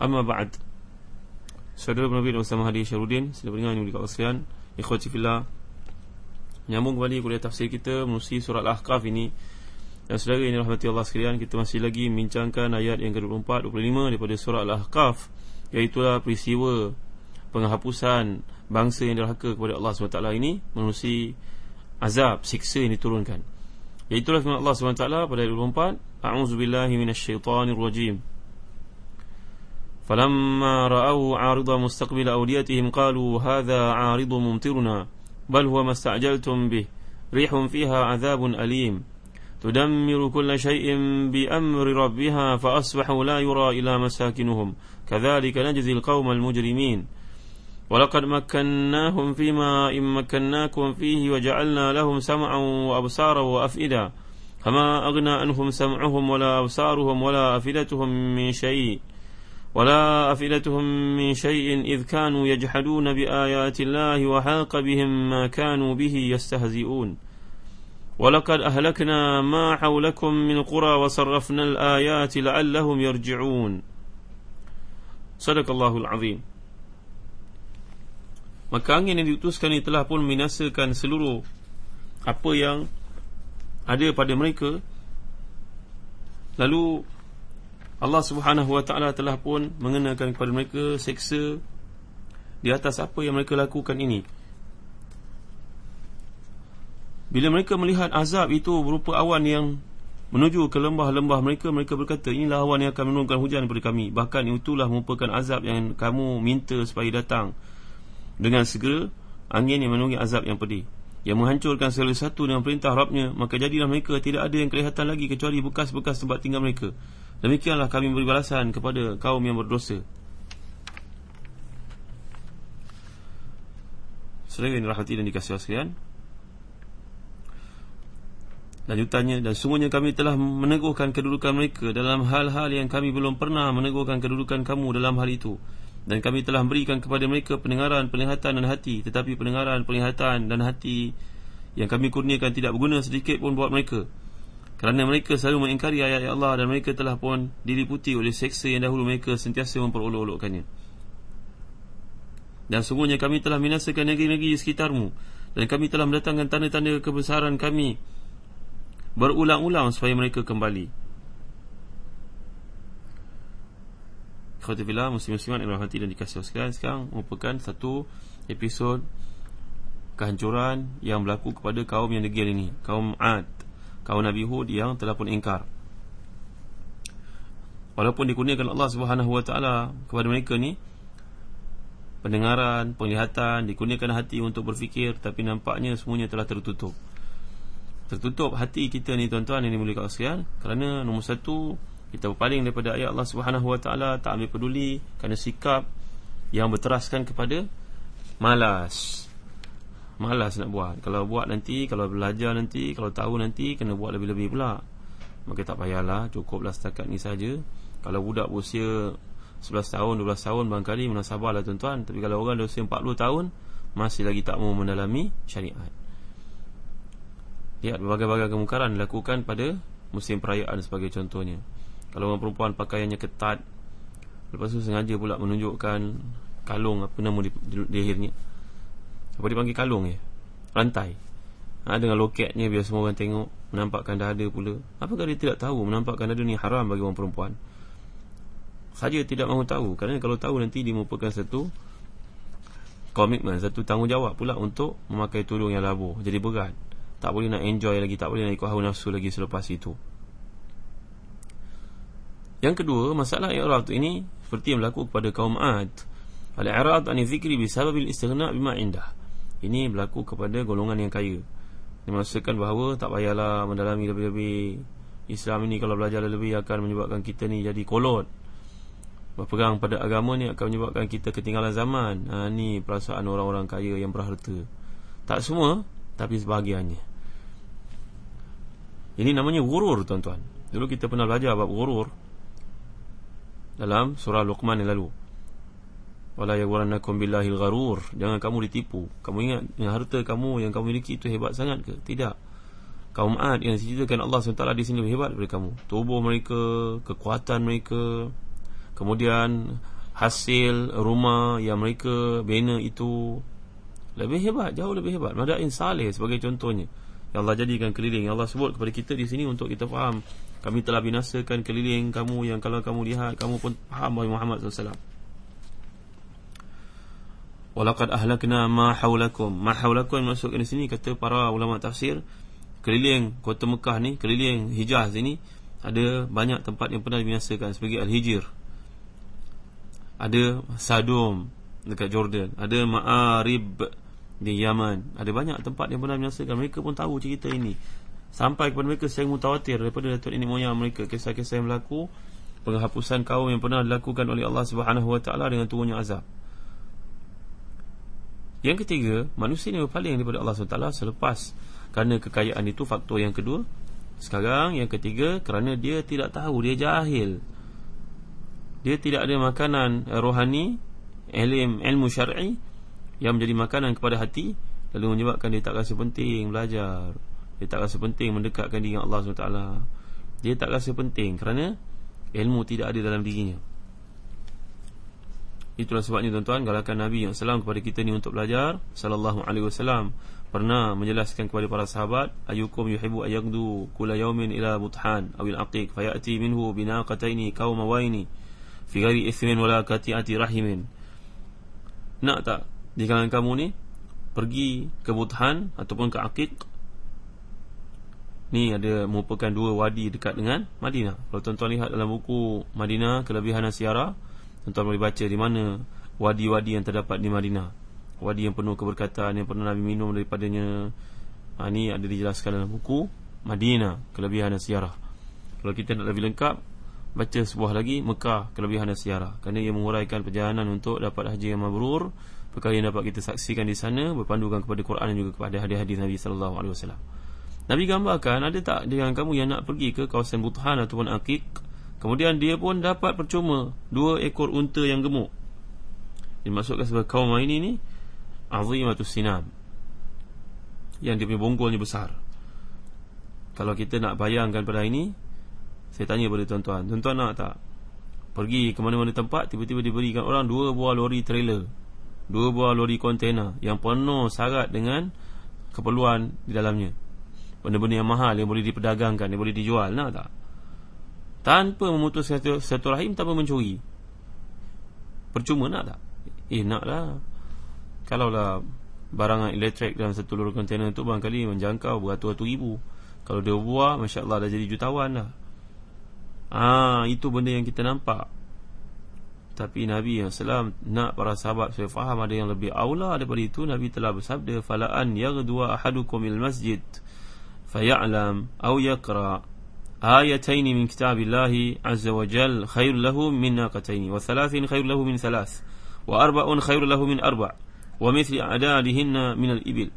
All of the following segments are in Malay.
Amma ba'd. Saudara Nabi dan Ustaz Mahathir Syarudin Sila peringat yang berdekat Rasulian Ikhwati Fila Nyambung kembali kuliah tafsir kita Menusi surat Al-Ahqaf ini. Dan saudara ini rahmati Allah sekalian Kita masih lagi membincangkan ayat yang ke-24-25 Daripada surat Al-Ahqaf Iaitulah peristiwa Penghapusan bangsa yang dirhaka kepada Allah SWT ini Menusi azab, siksa yang diturunkan. Iaitulah firman Allah SWT pada ayat 24 A'udzubillahiminasyaitanirrojim فلما رأوا عارض مستقبل أوديتهم قالوا هذا عارض ممطرنا بل هو ما استعجلتم به ريح فيها عذاب أليم. تدمر كل شيء بأمر ربها فأصبحوا لا يرى إلى مساكنهم. كذلك نجزي القوم المجرمين. ولقد مكناهم فيما إن مكناكم فيه وجعلنا لهم سمعا وأبصارا وأفئدة. فما أغنى عنهم سمعهم ولا أبصارهم ولا أفئدتهم من شيء. ولا أفئدتهم من شيء إذ كانوا يجحدون بآيات الله وحاق بهم ما كانوا به يستهزئون ولقد أهلكنا ما حولكم من قرى وصرفنا الآيات لعلهم يرجعون صدق الله العظيم Maka angin yang diutuskan ini telah pun minasakan seluruh apa yang ada pada mereka Lalu Allah Subhanahu Wa Taala telah pun mengenakan kepada mereka seksa di atas apa yang mereka lakukan ini. Bila mereka melihat azab itu berupa awan yang menuju ke lembah-lembah mereka, mereka berkata, inilah awan yang akan menurunkan hujan kepada kami. Bahkan itulah merupakan azab yang kamu minta supaya datang. Dengan segera, angin yang menunggu azab yang pedih. Yang menghancurkan segala satu dengan perintah Rabbnya, maka jadilah mereka tidak ada yang kelihatan lagi kecuali bekas-bekas tempat tinggal mereka. Demikianlah kami beri balasan kepada kaum yang berdosa. Saudara yang dirahmati dan dikasih sekalian Lanjutannya Dan semuanya kami telah meneguhkan kedudukan mereka Dalam hal-hal yang kami belum pernah meneguhkan kedudukan kamu dalam hal itu. Dan kami telah berikan kepada mereka pendengaran, penglihatan dan hati Tetapi pendengaran, penglihatan dan hati Yang kami kurniakan tidak berguna sedikit pun buat mereka kerana mereka selalu mengingkari ayat-ayat Allah Dan mereka telah pun diliputi oleh seksa yang dahulu mereka sentiasa memperolok-olokkannya. Dan sungguhnya kami telah minasakan negeri-negeri sekitarmu Dan kami telah mendatangkan tanda-tanda kebesaran kami Berulang-ulang supaya mereka kembali. Khawatirullah muslim-muslimat yang berhati dan dikasih sekalian Sekarang merupakan satu episod Kehancuran yang berlaku kepada kaum yang degil ini Kaum Ad kaum Nabi Hud yang telah pun ingkar. Walaupun dikurniakan Allah Subhanahu Wa Taala kepada mereka ni pendengaran, penglihatan, dikurniakan hati untuk berfikir tapi nampaknya semuanya telah tertutup. Tertutup hati kita ni tuan-tuan yang dimuliakan sekalian kerana nombor satu kita berpaling daripada ayat Allah Subhanahu Wa Taala tak ambil peduli kerana sikap yang berteraskan kepada malas Malas nak buat. Kalau buat nanti Kalau belajar nanti Kalau tahu nanti Kena buat lebih-lebih pula. Maka tak payahlah Cukuplah setakat ni saja. Kalau budak berusia 11 tahun 12 tahun Barangkali menasabahlah tuan-tuan. Tapi kalau orang berusia 40 tahun Masih lagi tak mau mendalami syariat. Lihat berbagai-bagai kemungkaran Dilakukan pada musim perayaan Sebagai contohnya. Kalau orang perempuan pakaiannya ketat Lepas tu sengaja pula menunjukkan Kalung apa nama di, di, di akhirnya apa dipanggil kalung ya rantai. Ha, dengan loketnya biar semua orang tengok menampakkan dada pula. Apakah dia tidak tahu menampakkan dada ni haram bagi orang perempuan? Saja tidak mahu tahu. Kerana kalau tahu nanti dia merupakan satu komitmen satu tanggungjawab pula untuk memakai tudung yang labuh. Jadi berat. Tak boleh nak enjoy lagi tak boleh nak ikut hawa nafsu lagi selepas itu. Yang kedua masalah i'rad ini seperti yang berlaku kepada kaum Ad. Al-i'rad an zikri bisabab al-istighna' bima indah ini berlaku kepada golongan yang kaya. Ini maksudkan bahawa tak payahlah mendalami lebih-lebih. Islam ini kalau belajar lebih akan menyebabkan kita ni jadi kolot. Berpegang pada agama ni akan menyebabkan kita ketinggalan zaman. Ha, Ni perasaan orang-orang kaya yang berharta. Tak semua Tapi sebahagiannya. Ini namanya gurur tuan-tuan. Dulu kita pernah belajar bab gurur Dalam surah Luqman yang lalu Wala yagurannakum billahil gharur. Jangan kamu ditipu. Kamu ingat yang harta kamu yang kamu miliki itu hebat sangat ke? Tidak. Kaum Ad yang diceritakan Allah SWT di sini lebih hebat daripada kamu. Tubuh mereka, kekuatan mereka kemudian hasil rumah yang mereka bina itu lebih hebat, jauh lebih hebat. Madain Saleh sebagai contohnya. Yang Allah jadikan keliling. Yang Allah sebut kepada kita di sini untuk kita faham. Kami telah binasakan keliling kamu yang kalau kamu lihat kamu pun faham Muhammad SAW Walaqad ahlakna ma hawlakum Ma hawlakum masuk di sini kata para ulama tafsir keliling kota Mekah ni, keliling Hijaz ini ada banyak tempat yang pernah dibinasakan sebagai Al-Hijr. Ada Sadum dekat Jordan, ada Ma'arib di Yaman. Ada banyak tempat yang pernah dibinasakan. Mereka pun tahu cerita ini. Sampai kepada mereka secara mutawatir daripada datuk ini moyang mereka kisah-kisah yang berlaku penghapusan kaum yang pernah dilakukan oleh Allah Subhanahu Wa Taala dengan turunnya azab. Yang ketiga, manusia ini berpaling daripada Allah SWT selepas kerana kekayaan itu. Faktor yang kedua Sekarang yang ketiga Kerana dia tidak tahu Dia jahil. Dia tidak ada makanan rohani Ilm, ilmu syar'i Yang menjadi makanan kepada hati Lalu menyebabkan dia tak rasa penting belajar. Dia tak rasa penting mendekatkan diri dengan Allah SWT Dia tak rasa penting kerana Ilmu tidak ada dalam dirinya Itulah sebabnya tuan-tuan Galakan Nabi SAW kepada kita ni untuk belajar. Sallallahu alaihi wasallam pernah menjelaskan kepada para sahabat ayyukum yuhibbu ayyaqdu kulla yawmin ila buthan aw al-aqiq fayati minhu binaqataini qawmawaini fi ghairi ithmin wala qati'ati rahimin. Nak tak di kalangan kamu ni pergi ke buthan ataupun ke aqiq? Ni ada merupakan dua wadi dekat dengan Madinah. Kalau tuan-tuan lihat dalam buku Madinah kelebihan Asyara tuan-tuan boleh baca di mana wadi-wadi yang terdapat di Madinah wadi yang penuh keberkatan yang pernah Nabi minum daripadanya. Ha, ini ada dijelaskan dalam buku Madinah, kelebihan dan siarah. Kalau kita nak lebih lengkap, baca sebuah lagi Mekah, kelebihan dan siarah. Kerana ia menguraikan perjalanan untuk dapat haji yang mabrur, perkara yang dapat kita saksikan di sana berpandukan kepada Quran dan juga kepada hadis-hadis Nabi wasallam. Nabi gambarkan ada tak dengan kamu yang nak pergi ke kawasan Buthan ataupun Aqiq, kemudian dia pun dapat percuma dua ekor unta yang gemuk. Dimasukkan sebagai kaum ini ni Azimatus sinam. Yang dia punya bonggolnya besar. Kalau kita nak bayangkan pada ini Saya tanya kepada tuan-tuan Tuan-tuan nak tak Pergi ke mana-mana tempat Tiba-tiba diberikan orang Dua buah lori trailer Dua buah lori kontena Yang penuh syarat dengan Keperluan di dalamnya? Benda-benda yang mahal Yang boleh diperdagangkan Yang boleh dijual Nak tak Tanpa memutus satu, rahim Tanpa mencuri Percuma nak tak Eh nak lah Kalaulah barangan elektrik dalam satu lorong kontena itu barangkali menjangkau beratus-ratus ribu. Kalau dia buah, Masya Allah dah jadi jutawan dah. Ah, itu benda yang kita nampak. Tapi Nabi SAW nak para sahabat saya faham ada yang lebih aula daripada itu. Nabi telah bersabda, Fala'an yagdua ahadukum il masjid faya'lam au yakra azza wa jal khair lahu min naqataini wa thalathin khair lahu min thalath wa arba'un khair lahu min arba' wa mithli a'dadihinna min al-ibil.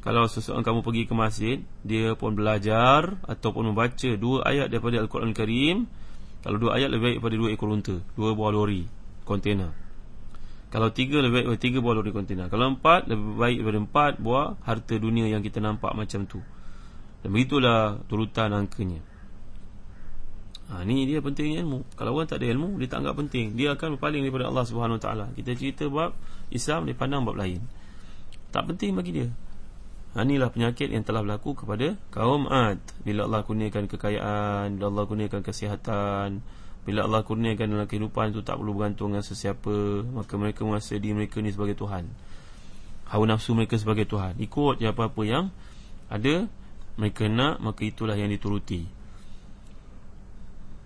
Kalau seseorang kamu pergi ke masjid dia pun belajar ataupun membaca dua ayat daripada al-Quran Karim kalau dua ayat lebih baik daripada dua ekor unta dua buah lori kontena kalau tiga lebih baik daripada tiga buah lori kontena kalau empat lebih baik daripada empat buah harta dunia yang kita nampak macam tu dan begitulah turutan angkanya Ha, ni dia pentingnya ilmu. Kalau orang tak ada ilmu, dia tak anggap penting. Dia akan berpaling daripada Allah Subhanahu Taala. Kita cerita bab Islam dia pandang bab lain. Tak penting bagi dia. Ha, inilah penyakit yang telah berlaku kepada kaum Ad. Bila Allah kurniakan kekayaan, bila Allah kurniakan kesihatan, Bila Allah kurniakan dalam kehidupan itu tak perlu bergantung dengan sesiapa Maka mereka merasa diri mereka ni sebagai Tuhan Hawa nafsu mereka sebagai Tuhan Ikut je apa-apa yang ada Mereka nak maka itulah yang dituruti.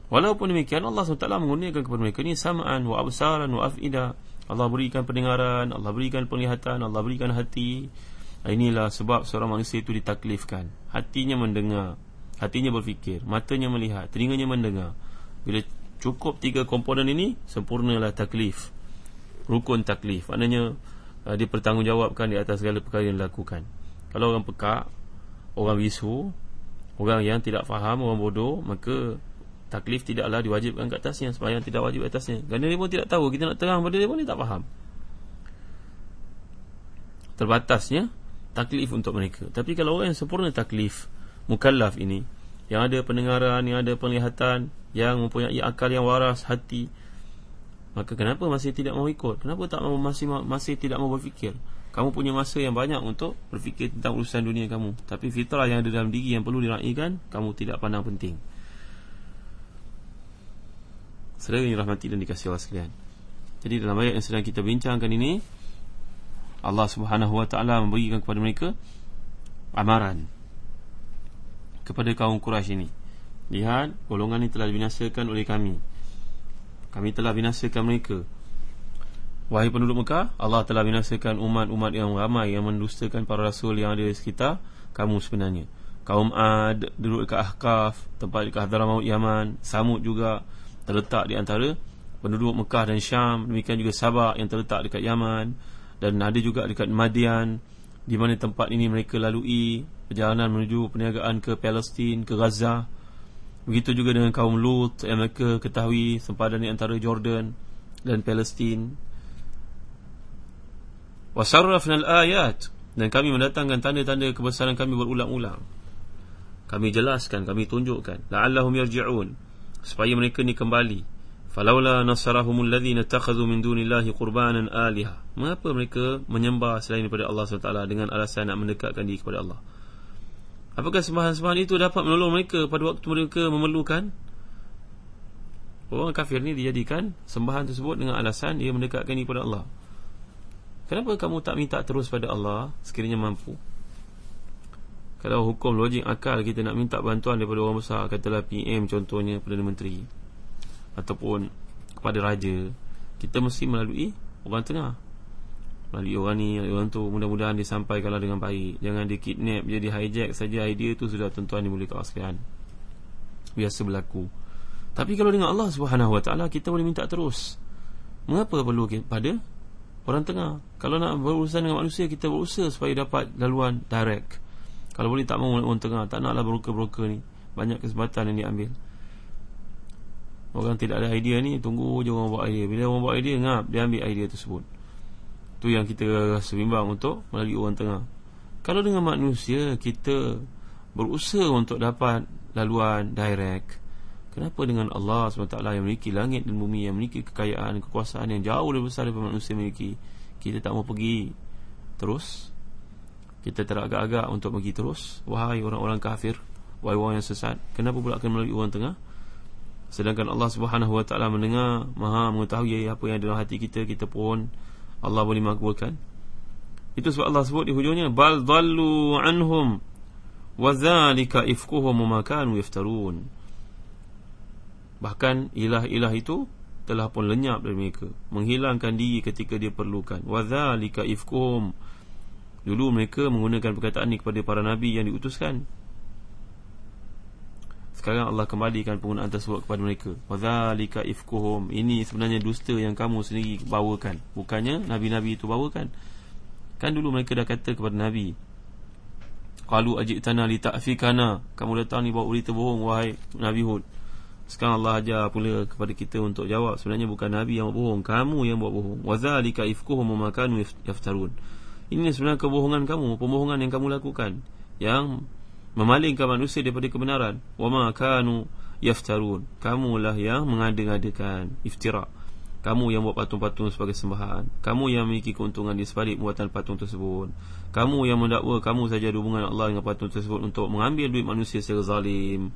Walaupun demikian Allah SWT mengurniakan kepada mereka ni Sama'an wa absaran wa af'idah Allah berikan pendengaran Allah berikan penglihatan Allah berikan hati. Inilah sebab seorang manusia itu ditaklifkan. Hatinya mendengar Hatinya berfikir Matanya melihat Telinganya mendengar. Bila cukup tiga komponen ini Sempurnalah taklif Rukun taklif. Maknanya Dia bertanggungjawabkan Di atas segala perkara yang dilakukan. Kalau orang pekak Orang bisu Orang yang tidak faham Orang bodoh Maka Taklif tidaklah diwajibkan ke atasnya Sebayang tidak wajib atasnya Kerana dia pun tidak tahu Kita nak terang pada dia pun Dia tak faham Terbatasnya Taklif untuk mereka Tapi kalau orang yang sempurna taklif mukallaf ini yang ada pendengaran, yang ada penglihatan, yang mempunyai akal yang waras, hati. Maka kenapa masih tidak mau ikut? Kenapa tak masih masih tidak mau berfikir? Kamu punya masa yang banyak untuk berfikir tentang urusan dunia kamu. Tapi fitrah yang ada dalam diri yang perlu diraikan, kamu tidak pandang penting. Saudara yang rahmati dan dikasihi Allah sekalian. Jadi dalam ayat yang sedang kita bincangkan ini, Allah Subhanahu Wa Taala memberikan kepada mereka amaran kepada kaum Quraisy ini. Lihat, golongan ini telah dibinasakan oleh kami. Kami telah binasakan mereka. Wahai penduduk Mekah, Allah telah binasakan umat-umat yang ramai yang mendustakan para rasul yang ada di sekitar kamu sebenarnya. Kaum Ad duduk dekat Ahqaf, tempat dekat Hadramaut Yaman, Samud juga terletak di antara penduduk Mekah dan Syam, demikian juga Sabak yang terletak dekat Yaman dan ada juga dekat Madian di mana tempat ini mereka lalui perjalanan menuju perniagaan ke Palestin, ke Gaza. Begitu juga dengan kaum Lut yang mereka ketahui sempadan di antara Jordan dan Palestin. Wasarrafna al-ayat dan kami mendatangkan tanda-tanda kebesaran kami berulang-ulang. Kami jelaskan, kami tunjukkan la'allahum yarji'un supaya mereka ni kembali Falaula nasarahumul ladzina takhadhu min dunillahi qurbanan aliha. Mengapa mereka menyembah selain daripada Allah SWT dengan alasan nak mendekatkan diri kepada Allah? Apakah sembahan-sembahan itu dapat menolong mereka pada waktu mereka memerlukan? Orang kafir ni dijadikan sembahan tersebut dengan alasan dia mendekatkan diri kepada Allah. Kenapa kamu tak minta terus pada Allah sekiranya mampu? Kalau hukum logik akal kita nak minta bantuan daripada orang besar katalah PM contohnya Perdana Menteri ataupun kepada raja kita mesti melalui orang tengah. Melalui orang ni orang tu mudah-mudahan disampaikanlah dengan baik. Jangan di kidnap jadi hijack saja idea tu sudah tuan-tuan dimulakan sekalian. Biasa berlaku. Tapi kalau dengan Allah Subhanahu Wa Taala kita boleh minta terus. Mengapa perlu pada orang tengah. Kalau nak berurusan dengan manusia kita berusaha supaya dapat laluan direct. Kalau boleh tak mahu orang tengah. Tak naklah broker-broker ni. Banyak kesempatan yang diambil. Orang tidak ada idea ni Tunggu je orang buat idea. Bila orang buat idea Ngap dia ambil idea tersebut. Tu yang kita rasa bimbang untuk Melalui orang tengah. Kalau dengan manusia Kita berusaha untuk dapat Laluan direct Kenapa dengan Allah SWT Yang memiliki langit dan bumi Yang memiliki kekayaan Kekuasaan yang jauh lebih besar Daripada manusia memiliki Kita tak mau pergi Terus Kita teragak-agak untuk pergi terus Wahai orang-orang kafir Wahai orang yang sesat Kenapa pula akan melalui orang tengah Sedangkan Allah Taala mendengar, Maha mengetahui apa yang ada dalam hati kita, kita pun Allah boleh makbulkan. Itu sebab Allah sebut di hujungnya bal dhallu anhum wa dzalika ifkuhum ma kanu yaftarun. Bahkan ilah-ilah itu telah pun lenyap dari mereka, menghilangkan diri ketika dia perlukan. Wa dzalika ifkuhum. Dulu mereka menggunakan perkataan ini kepada para nabi yang diutuskan sekarang Allah kembalikan penggunaan tersebut kepada mereka. Wadzalika ifkuhum. Ini sebenarnya dusta yang kamu sendiri bawakan. Bukannya nabi-nabi itu bawakan. Kan dulu mereka dah kata kepada nabi. Qalu ajitana li ta'fikana. Kamu datang ni bawa berita bohong wahai Nabi Hud. Sekarang Allah ajar pula kepada kita untuk jawab. Sebenarnya bukan nabi yang bohong, kamu yang buat bohong. Wadzalika ifkuhum ma kanu yaftarun. Ini sebenarnya kebohongan kamu, pembohongan yang kamu lakukan. Yang memalingkan manusia daripada kebenaran. Wama kanu yaftarun. Kamulah yang mengada-ngadakan iftira. Kamu yang buat patung-patung sebagai sembahan. Kamu yang memiliki keuntungan di sebalik buatan patung tersebut. Kamu yang mendakwa kamu saja hubungan Allah dengan patung tersebut untuk mengambil duit manusia secara zalim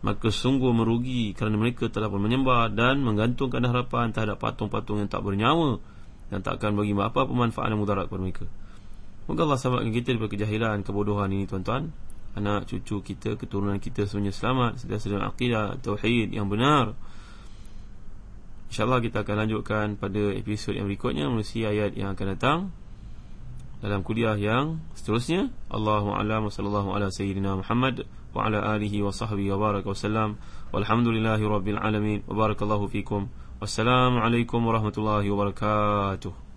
maka sungguh merugi kerana mereka telah pun menyembah dan menggantungkan harapan terhadap patung-patung yang tak bernyawa dan tak akan bagi apa pun manfaat dan mudarat kepada mereka. Moga Allah selamatkan kita daripada kejahilan, kebodohan ini tuan-tuan. Anak cucu kita, keturunan kita semuanya selamat sentiasa dalam akidah tauhid yang benar. InsyaAllah kita akan lanjutkan pada episod yang berikutnya Melalui ayat yang akan datang Dalam kuliah yang seterusnya. Allahu'alam wa sallallahu ala sayyidina Muhammad Wa ala alihi wa sahbihi wa baraka wa sallam. Walhamdulillahi rabbil alamin. Wa barakallahu fikum. Wassalamualaikum warahmatullahi wabarakatuh